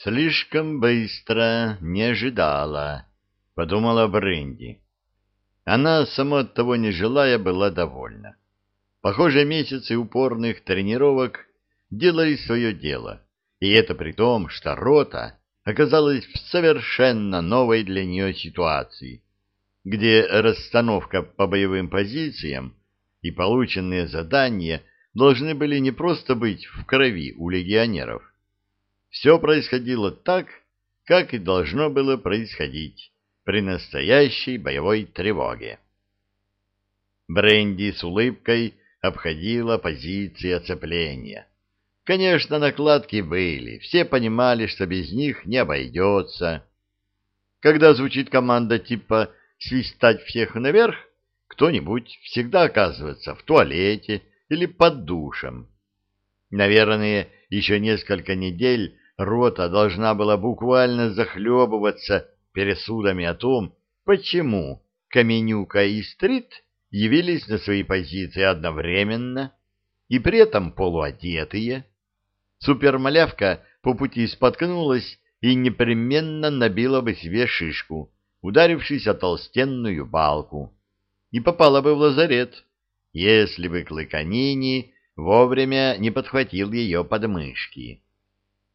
Слишком быстро, не ожидала, подумала Бренди. Она, само от того не желая, была довольна. Похоже, месяцы упорных тренировок делали свое дело, и это при том, что рота оказалась в совершенно новой для нее ситуации, где расстановка по боевым позициям и полученные задания должны были не просто быть в крови у легионеров. Все происходило так, как и должно было происходить при настоящей боевой тревоге. Бренди с улыбкой обходила позиции оцепления. Конечно, накладки были, все понимали, что без них не обойдется. Когда звучит команда типа «свистать всех наверх», кто-нибудь всегда оказывается в туалете или под душем. Наверное, еще несколько недель рота должна была буквально захлебываться пересудами о том, почему Каменюка и Стрит явились на свои позиции одновременно и при этом полуодетые. Супермалявка по пути споткнулась и непременно набила бы себе шишку, ударившись о толстенную балку, и попала бы в лазарет, если бы Клыканини вовремя не подхватил ее подмышки.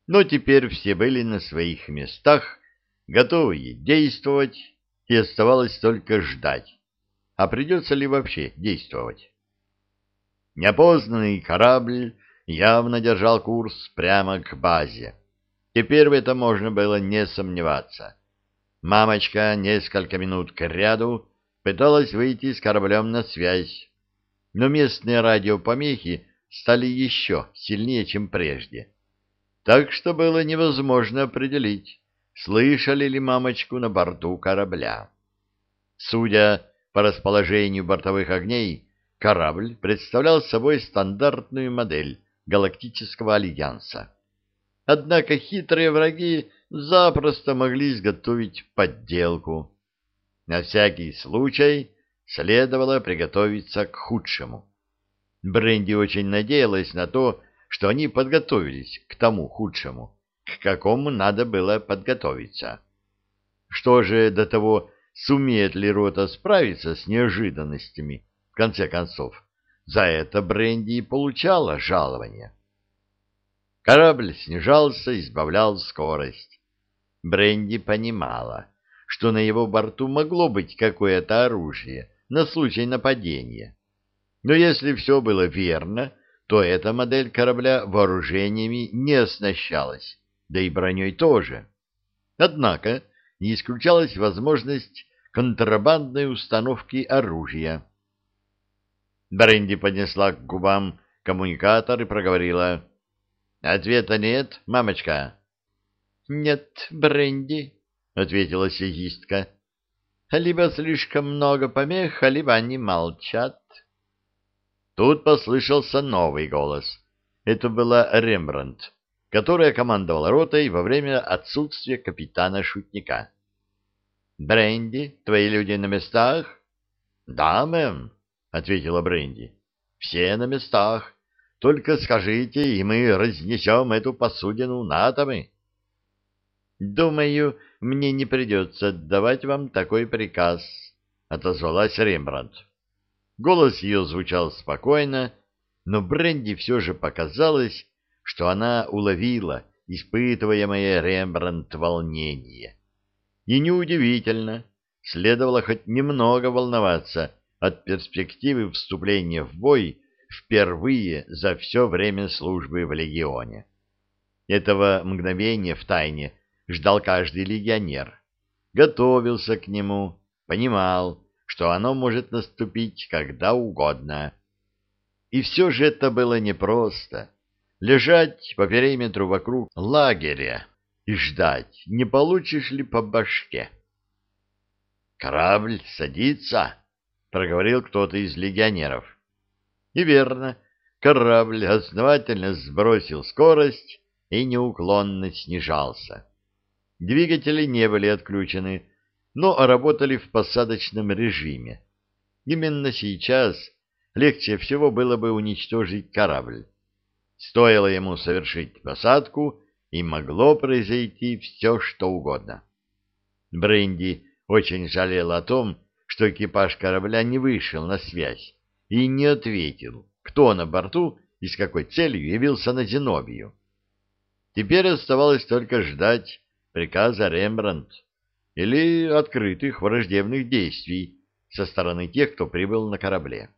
Но теперь все были на своих местах, готовые действовать, и оставалось только ждать а придется ли вообще действовать. Неопознанный корабль явно держал курс прямо к базе. Теперь в этом можно было не сомневаться. Мамочка несколько минут к ряду пыталась выйти с кораблем на связь, но местные радиопомехи стали еще сильнее, чем прежде. Так что было невозможно определить, слышали ли мамочку на борту корабля. Судя по расположению бортовых огней корабль представлял собой стандартную модель Галактического Альянса. Однако хитрые враги запросто могли изготовить подделку. На всякий случай следовало приготовиться к худшему. Бренди очень надеялась на то, что они подготовились к тому худшему, к какому надо было подготовиться. Что же до того сумеет ли рота справиться с неожиданностями, в конце концов. За это Бренди и получала жалование. Корабль снижался, избавлял скорость. Бренди понимала, что на его борту могло быть какое-то оружие на случай нападения. Но если все было верно, то эта модель корабля вооружениями не оснащалась, да и броней тоже. Однако не исключалась возможность контрабандной установки оружия. Бренди поднесла к губам коммуникатор и проговорила. — Ответа нет, мамочка? — Нет, Бренди, — ответила сиистка. — Либо слишком много помех, либо они молчат. Тут послышался новый голос. Это была Рембрандт которая командовала ротой во время отсутствия капитана-шутника. «Бренди, твои люди на местах?» «Да, мэм», — ответила Бренди. «Все на местах. Только скажите, и мы разнесем эту посудину на атомы». «Думаю, мне не придется отдавать вам такой приказ», — отозвалась Рембрандт. Голос ее звучал спокойно, но Бренди все же показалось, что она уловила испытываемое Рембрандт волнение. И неудивительно, следовало хоть немного волноваться от перспективы вступления в бой впервые за все время службы в легионе. Этого мгновения в тайне ждал каждый легионер, готовился к нему, понимал, что оно может наступить когда угодно. И все же это было непросто лежать по периметру вокруг лагеря и ждать, не получишь ли по башке. «Корабль садится», — проговорил кто-то из легионеров. И верно, корабль основательно сбросил скорость и неуклонно снижался. Двигатели не были отключены, но работали в посадочном режиме. Именно сейчас легче всего было бы уничтожить корабль. Стоило ему совершить посадку, и могло произойти все, что угодно. Бренди очень жалел о том, что экипаж корабля не вышел на связь и не ответил, кто на борту и с какой целью явился на Зенобию. Теперь оставалось только ждать приказа Рембрандт или открытых враждебных действий со стороны тех, кто прибыл на корабле.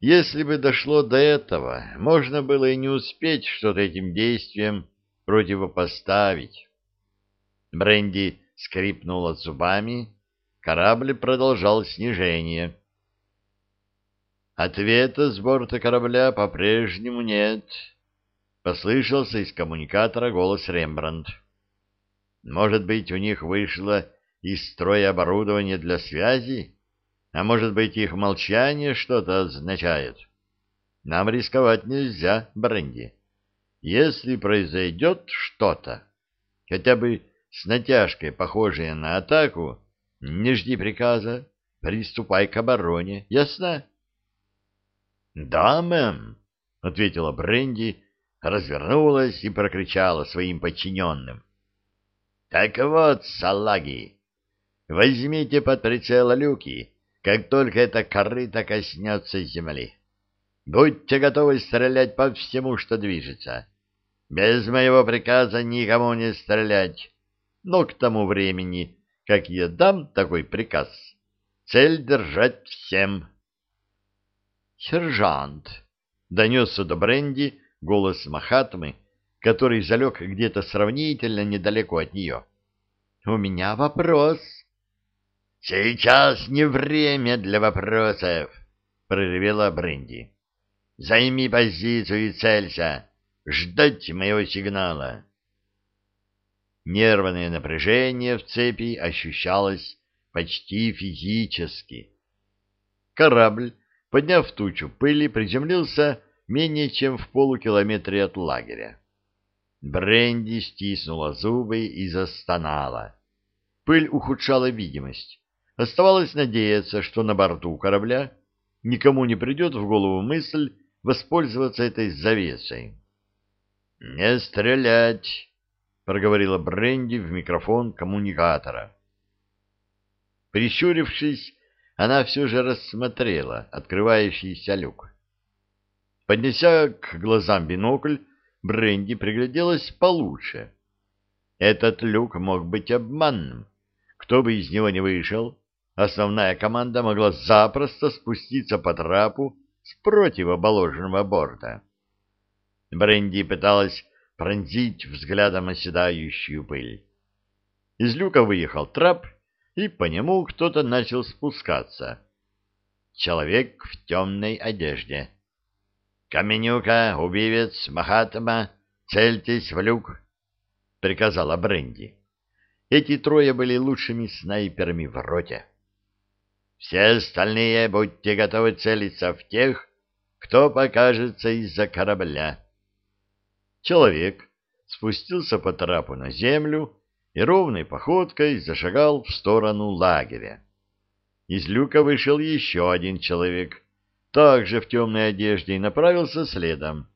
Если бы дошло до этого, можно было и не успеть что-то этим действиям противопоставить. Бренди скрипнула зубами, корабль продолжал снижение. Ответа с борта корабля по-прежнему нет, послышался из коммуникатора голос Рембрандт. Может быть, у них вышло из строя оборудование для связи? А может быть, их молчание что-то означает? Нам рисковать нельзя, Бренди. Если произойдет что-то, хотя бы с натяжкой, похожее на атаку, не жди приказа, приступай к обороне, ясно? — Да, мэм, — ответила Бренди, развернулась и прокричала своим подчиненным. Так вот, салаги, возьмите под прицел люки, как только эта корыта коснется земли. Будьте готовы стрелять по всему, что движется. Без моего приказа никому не стрелять. Но к тому времени, как я дам такой приказ, цель держать всем. «Сержант!» — донесся до Бренди голос Махатмы, который залег где-то сравнительно недалеко от нее. — У меня вопрос. — Сейчас не время для вопросов, — проревела Бренди. — Займи позицию и целься. Ждать моего сигнала. Нервное напряжение в цепи ощущалось почти физически. Корабль, подняв тучу пыли, приземлился менее чем в полукилометре от лагеря. Бренди стиснула зубы и застонала. Пыль ухудшала видимость. Оставалось надеяться, что на борту корабля никому не придет в голову мысль воспользоваться этой завесой. — Не стрелять! — проговорила Бренди в микрофон коммуникатора. Прищурившись, она все же рассмотрела открывающийся люк. Поднеся к глазам бинокль, Бренди пригляделась получше. Этот люк мог быть обманным. Кто бы из него не вышел, основная команда могла запросто спуститься по трапу с противоболоженного борта. Бренди пыталась пронзить взглядом оседающую пыль. Из люка выехал трап, и по нему кто-то начал спускаться. Человек в темной одежде. «Каменюка, убивец, Махатма, цельтесь в люк!» — приказала Бренди. Эти трое были лучшими снайперами в роте. «Все остальные будьте готовы целиться в тех, кто покажется из-за корабля». Человек спустился по трапу на землю и ровной походкой зашагал в сторону лагеря. Из люка вышел еще один человек — также в темной одежде, и направился следом.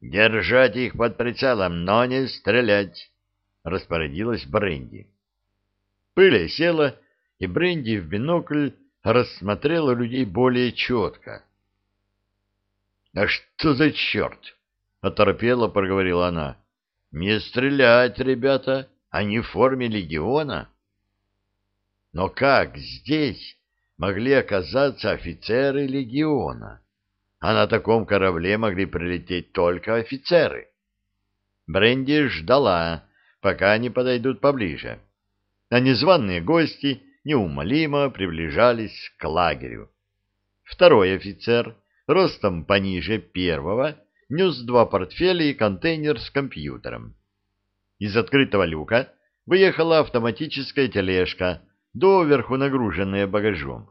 «Держать их под прицелом, но не стрелять!» — распорядилась Бренди. Пыль села, и Бренди в бинокль рассмотрела людей более четко. «А что за черт?» — оторопела, проговорила она. «Не стрелять, ребята, они в форме легиона». «Но как здесь?» Могли оказаться офицеры легиона, а на таком корабле могли прилететь только офицеры. Бренди ждала, пока они подойдут поближе, а незваные гости неумолимо приближались к лагерю. Второй офицер, ростом пониже первого, нес два портфеля и контейнер с компьютером. Из открытого люка выехала автоматическая тележка — доверху нагруженные багажом.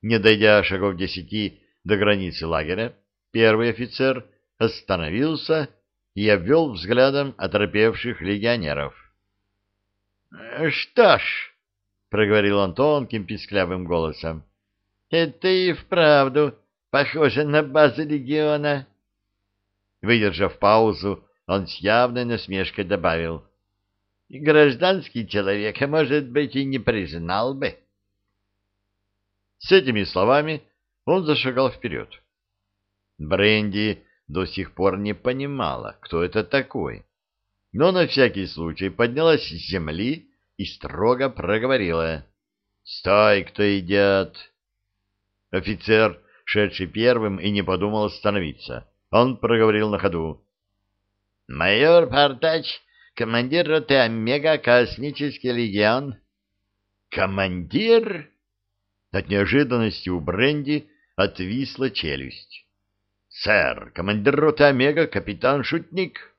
Не дойдя шагов десяти до границы лагеря, первый офицер остановился и обвел взглядом оторопевших легионеров. — Что ж, — проговорил он тонким писклявым голосом, — это и вправду похоже на базу легиона. Выдержав паузу, он с явной насмешкой добавил. «Гражданский человек, может быть, и не признал бы». С этими словами он зашагал вперед. Бренди до сих пор не понимала, кто это такой, но на всякий случай поднялась с земли и строго проговорила. «Стой, кто идет!» Офицер, шедший первым, и не подумал остановиться. Он проговорил на ходу. «Майор Партач, командир роты Омега, Космический легион». «Командир?» От неожиданности у Бренди отвисла челюсть. «Сэр, командир роты Омега, капитан Шутник».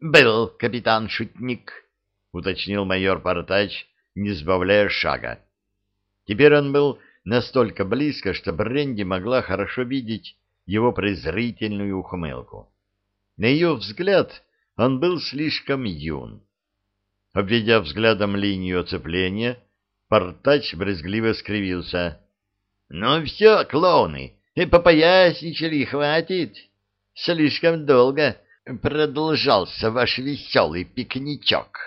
«Был капитан Шутник», — уточнил майор Партач, не сбавляя шага. Теперь он был настолько близко, что Бренди могла хорошо видеть его презрительную ухмылку. На ее взгляд он был слишком юн. Обведя взглядом линию оцепления, Портач брезгливо скривился. — Ну все, клоуны, и попоясничали, хватит. Слишком долго продолжался ваш веселый пикничок.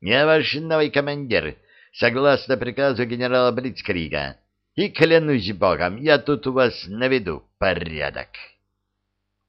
Я ваш новый командир, согласно приказу генерала Блицкрига. И клянусь богом, я тут у вас наведу порядок.